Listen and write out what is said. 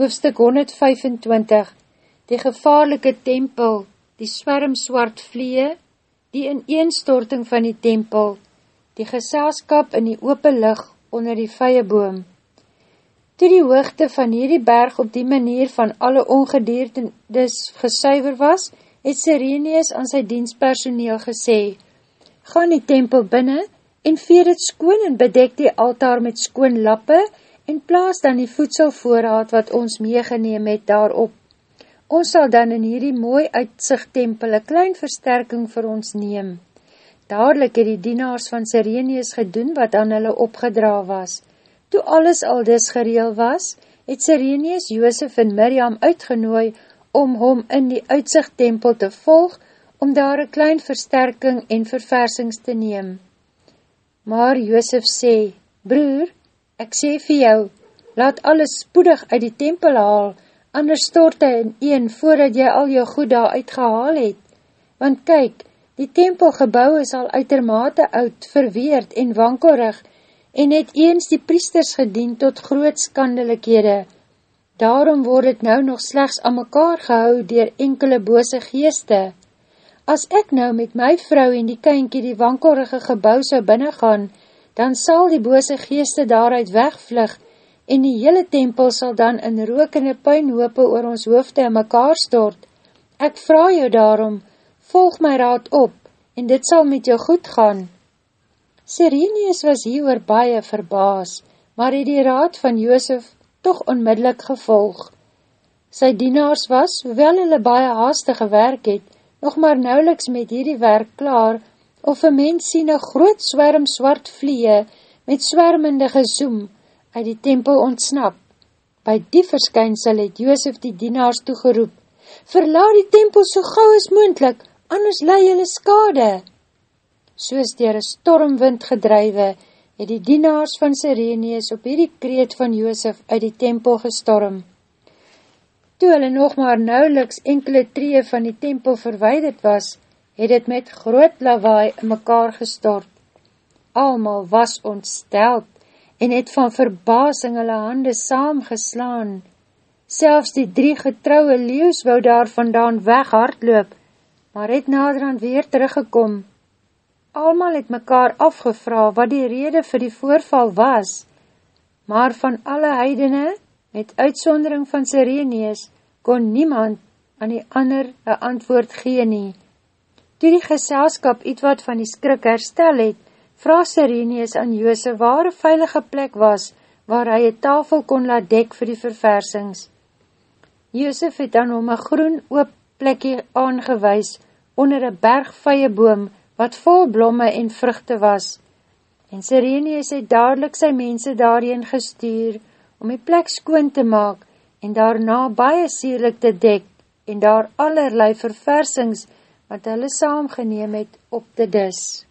Hoofstuk 125 Die gevaarlike tempel, die swerm swart vlie, die ineenstorting van die tempel, die geselskap in die open lig onder die vieboom. Toe die hoogte van hierdie berg op die manier van alle ongediertes gesuiver was, het Sireneus aan sy dienstpersoneel gesê, Ga in die tempel binnen en veer het skoon en bedek die altaar met skoon lappe en plaas dan die voedselvoorraad wat ons meegeneem het daarop. Ons sal dan in hierdie mooi uitzicht tempel een klein versterking vir ons neem. Dadelijk het die dienaars van Sireneus gedoen wat aan hulle opgedra was. Toe alles al dis gereel was, het Sireneus Joosef en Miriam uitgenooi om hom in die uitzicht tempel te volg, om daar een klein versterking en verversings te neem. Maar Joosef sê, Broer, Ek sê vir jou, laat alles spoedig uit die tempel haal, anders stort hy in een voordat jy al jou goed daar uitgehaal het. Want kyk, die tempelgebouw is al uitermate oud, verweerd en wankelrig en het eens die priesters gedien tot groot skandelikhede. Daarom word het nou nog slechts aan mekaar gehou dier enkele bose geeste. As ek nou met my vrou en die kynkie die wankelrige gebouw sou binnengaan, dan sal die bose geeste daaruit wegvlug en die hele tempel sal dan in rokende puinhope oor ons hoofde in mekaar stort. Ek vraag jou daarom, volg my raad op en dit sal met jou goed gaan. Sirenius was hieroor baie verbaas, maar het die raad van Joosef toch onmiddellik gevolg. Sy dienaars was, hoewel hulle baie haastig gewerk het, nog maar nauweliks met hierdie werk klaar, of een mens sien een groot swerm swart vlie met swermende gezoom uit die tempel ontsnap. By die verskynsel het Joosef die dienaars toegeroep, Verlaar die tempel so gauw as moendlik, anders lei jylle skade. Soos dier een stormwind gedrywe, het die dienaars van Sireneus op hierdie kreet van Joosef uit die tempel gestorm. Toe hulle nog maar nauweliks enkele tree van die tempel verweiderd was, het het met groot lawaai in mekaar gestort. Almal was ontsteld en het van verbasing hulle hande saamgeslaan. Selfs die drie getrouwe leeuws wou daar vandaan weg hardloop, maar het naderhand weer teruggekom. Almal het mekaar afgevra wat die rede vir die voorval was, maar van alle heidene, met uitsondering van Sireneus, kon niemand aan die ander een antwoord gee nie. Toe die geselskap iets wat van die skrik herstel het, vraag Sireneus aan Joose waar een veilige plek was, waar hy een tafel kon laat dek vir die verversings. Joosef het dan om een groen oop plekje aangewys, onder een berg boom, wat vol blomme en vruchte was. En Sireneus het dadelijk sy mense daarin gestuur, om die plek skoon te maak, en daarna baie sierlik te dek, en daar allerlei verversings, wat hulle saamgeneem het op de dis.